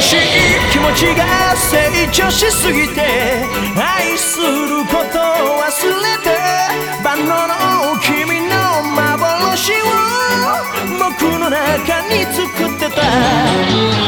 しい気持ちが成長しすぎて愛することを忘れて万能の君の幻を僕の中に作ってた。